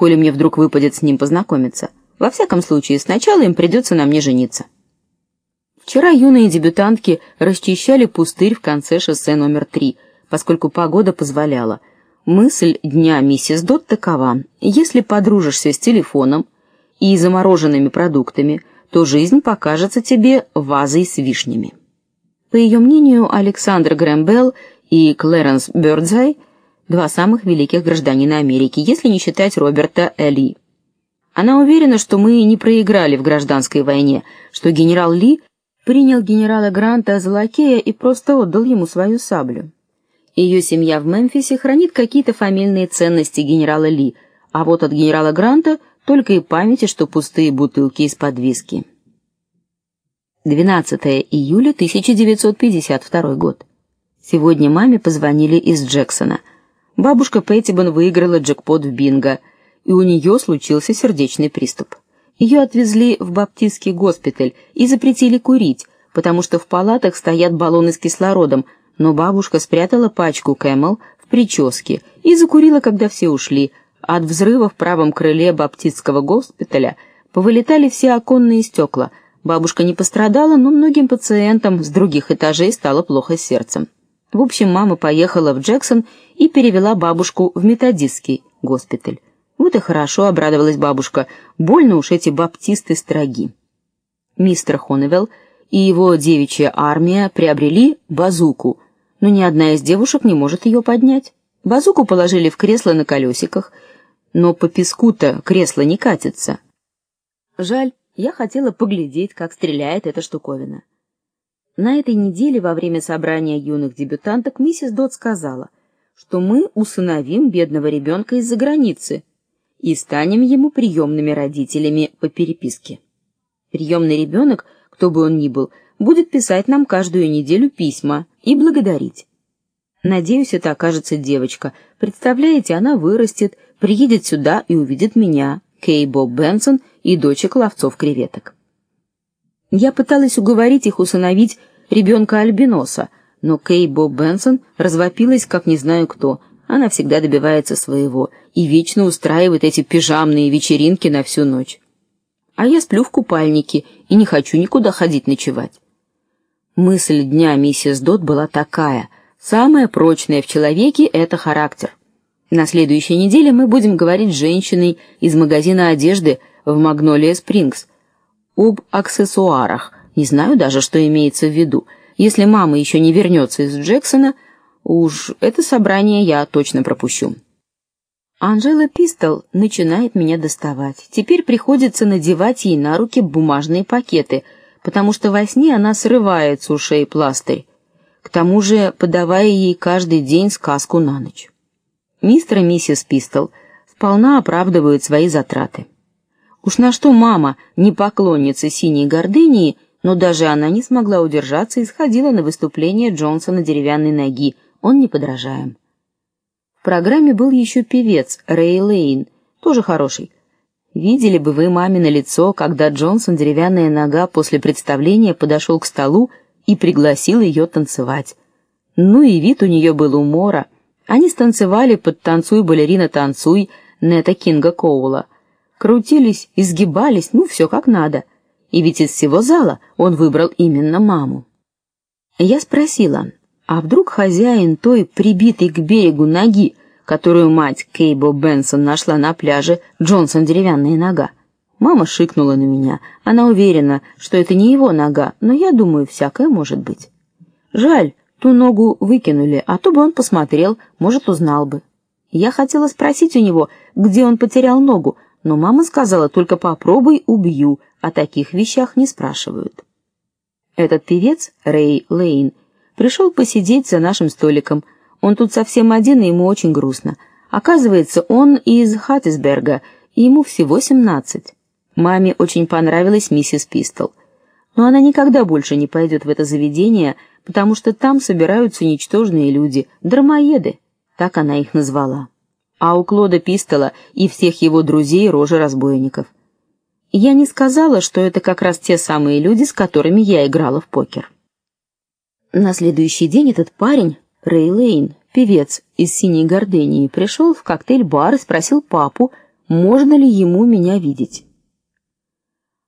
коли мне вдруг выпадет с ним познакомиться. Во всяком случае, сначала им придется на мне жениться. Вчера юные дебютантки расчищали пустырь в конце шоссе номер три, поскольку погода позволяла. Мысль дня миссис Дот такова: если подружишься с телефоном и замороженными продуктами, то жизнь покажется тебе вазой с вишнями. По ее мнению, Александр Грэмбелл и Клэренс Бёрдзай два самых великих гражданина Америки, если не считать Роберта Ли. Она уверена, что мы не проиграли в гражданской войне, что генерал Ли принял генерала Гранта за лакея и просто отдал ему свою саблю. Ее семья в Мемфисе хранит какие-то фамильные ценности генерала Ли, а вот от генерала Гранта только и памяти, что пустые бутылки из-под виски. 12 июля 1952 год. Сегодня маме позвонили из Джексона. Бабушка Петтибон выиграла джекпот в бинго, и у нее случился сердечный приступ. Ее отвезли в баптистский госпиталь и запретили курить, потому что в палатах стоят баллоны с кислородом, но бабушка спрятала пачку Camel в прическе и закурила, когда все ушли. От взрыва в правом крыле баптистского госпиталя повылетали все оконные стекла — Бабушка не пострадала, но многим пациентам с других этажей стало плохо с сердцем. В общем, мама поехала в Джексон и перевела бабушку в методистский госпиталь. Вот и хорошо, обрадовалась бабушка. Больно уж эти баптисты строги. Мистер Хоневелл и его девичья армия приобрели базуку, но ни одна из девушек не может ее поднять. Базуку положили в кресло на колесиках, но по песку-то кресло не катится. Жаль, я хотела поглядеть, как стреляет эта штуковина. На этой неделе во время собрания юных дебютанток миссис Дот сказала, что мы усыновим бедного ребенка из-за границы и станем ему приемными родителями по переписке. Приемный ребенок, кто бы он ни был, будет писать нам каждую неделю письма и благодарить. Надеюсь, это окажется девочка. Представляете, она вырастет, приедет сюда и увидит меня, Кей Боб Бенсон и дочек ловцов креветок. Я пыталась уговорить их усыновить ребенка-альбиноса, но Кей Боб Бенсон развопилась, как не знаю кто. Она всегда добивается своего и вечно устраивает эти пижамные вечеринки на всю ночь. А я сплю в купальнике и не хочу никуда ходить ночевать. Мысль дня миссис Дот была такая: самое прочное в человеке это характер. На следующей неделе мы будем говорить с женщиной из магазина одежды в Магнолия Спрингс об аксессуарах. Не знаю даже, что имеется в виду. Если мама еще не вернется из Джексона, уж это собрание я точно пропущу. Анжела Пистол начинает меня доставать. Теперь приходится надевать ей на руки бумажные пакеты, потому что во сне она срывает с ушей пластырь, к тому же подавая ей каждый день сказку на ночь мистер и миссис Пистол сполна оправдывают свои затраты. Уж на что мама, не поклонница синей гордынии, но даже она не смогла удержаться и сходила на выступление Джонсона деревянной ноги. Он не подражаем. В программе был еще певец Рэй Лейн, тоже хороший. Видели бы вы мамино лицо, когда Джонсон деревянная нога после представления подошел к столу и пригласил ее танцевать. Ну и вид у нее был умора. Они станцевали под танцуй балерина танцуй Нета Кинга Коула. Крутились, изгибались, ну все как надо. И ведь из всего зала он выбрал именно маму. Я спросила: "А вдруг хозяин той прибитой к берегу ноги, которую мать Кейбо Бенсон нашла на пляже, Джонсон деревянная нога?" Мама шикнула на меня. Она уверена, что это не его нога, но я думаю, всякое может быть. Жаль, Ту ногу выкинули, а то бы он посмотрел, может, узнал бы. Я хотела спросить у него, где он потерял ногу, но мама сказала: "Только попробуй, убью". О таких вещах не спрашивают. Этот певец, Рэй Лейн, пришел посидеть за нашим столиком. Он тут совсем один, и ему очень грустно. Оказывается, он из Хаттисберга, и ему всего семнадцать. Маме очень понравилась миссис Пистол. Но она никогда больше не пойдет в это заведение, потому что там собираются ничтожные люди, дармоеды, так она их назвала. А у Клода Пистола и всех его друзей рожи разбойников. Я не сказала, что это как раз те самые люди, с которыми я играла в покер. На следующий день этот парень, Рэй Лейн, певец из Синей Гордении, пришел в коктейль-бар и спросил папу, можно ли ему меня видеть.